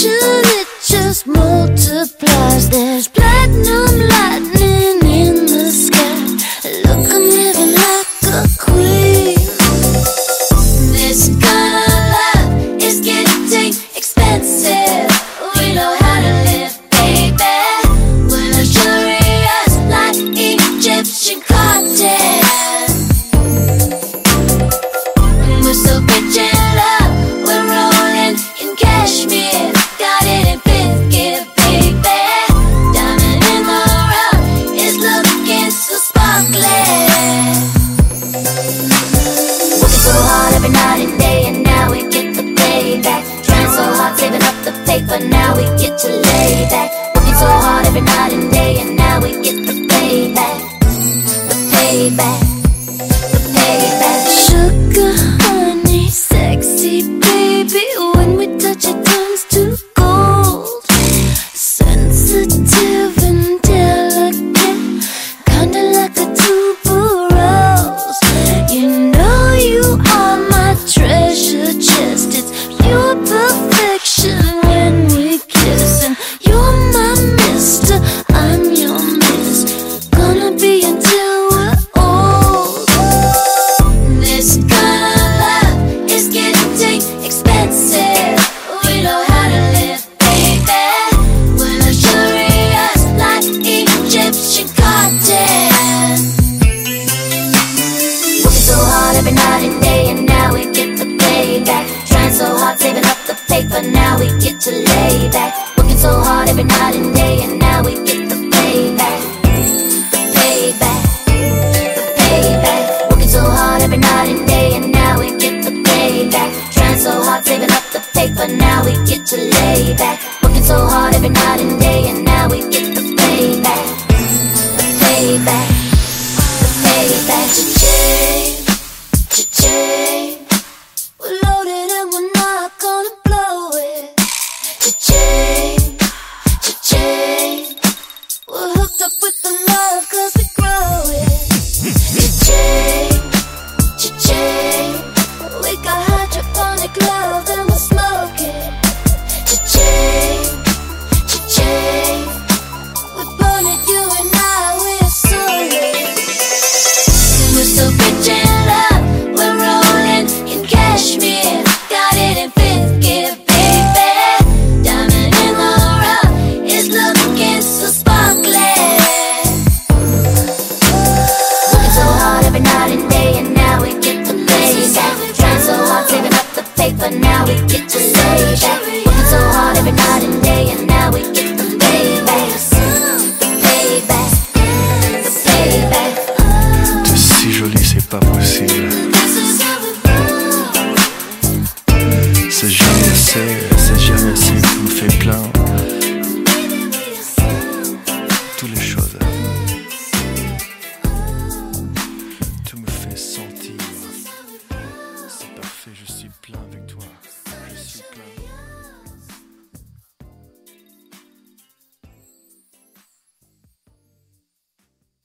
attraction, it just multiplies. There's platinum light. night and day, and now we get the payback. Trying so hard, saving up the paper, now we get to lay back. Working so hard every night and day, and now we get the payback. The payback. The payback. Working so hard every night and day, and now we get the payback. Trying so hard, saving up the paper, now we get to lay back. Working so hard every night and day, and now we get the payback. The payback. The payback. Cha-ching. so serious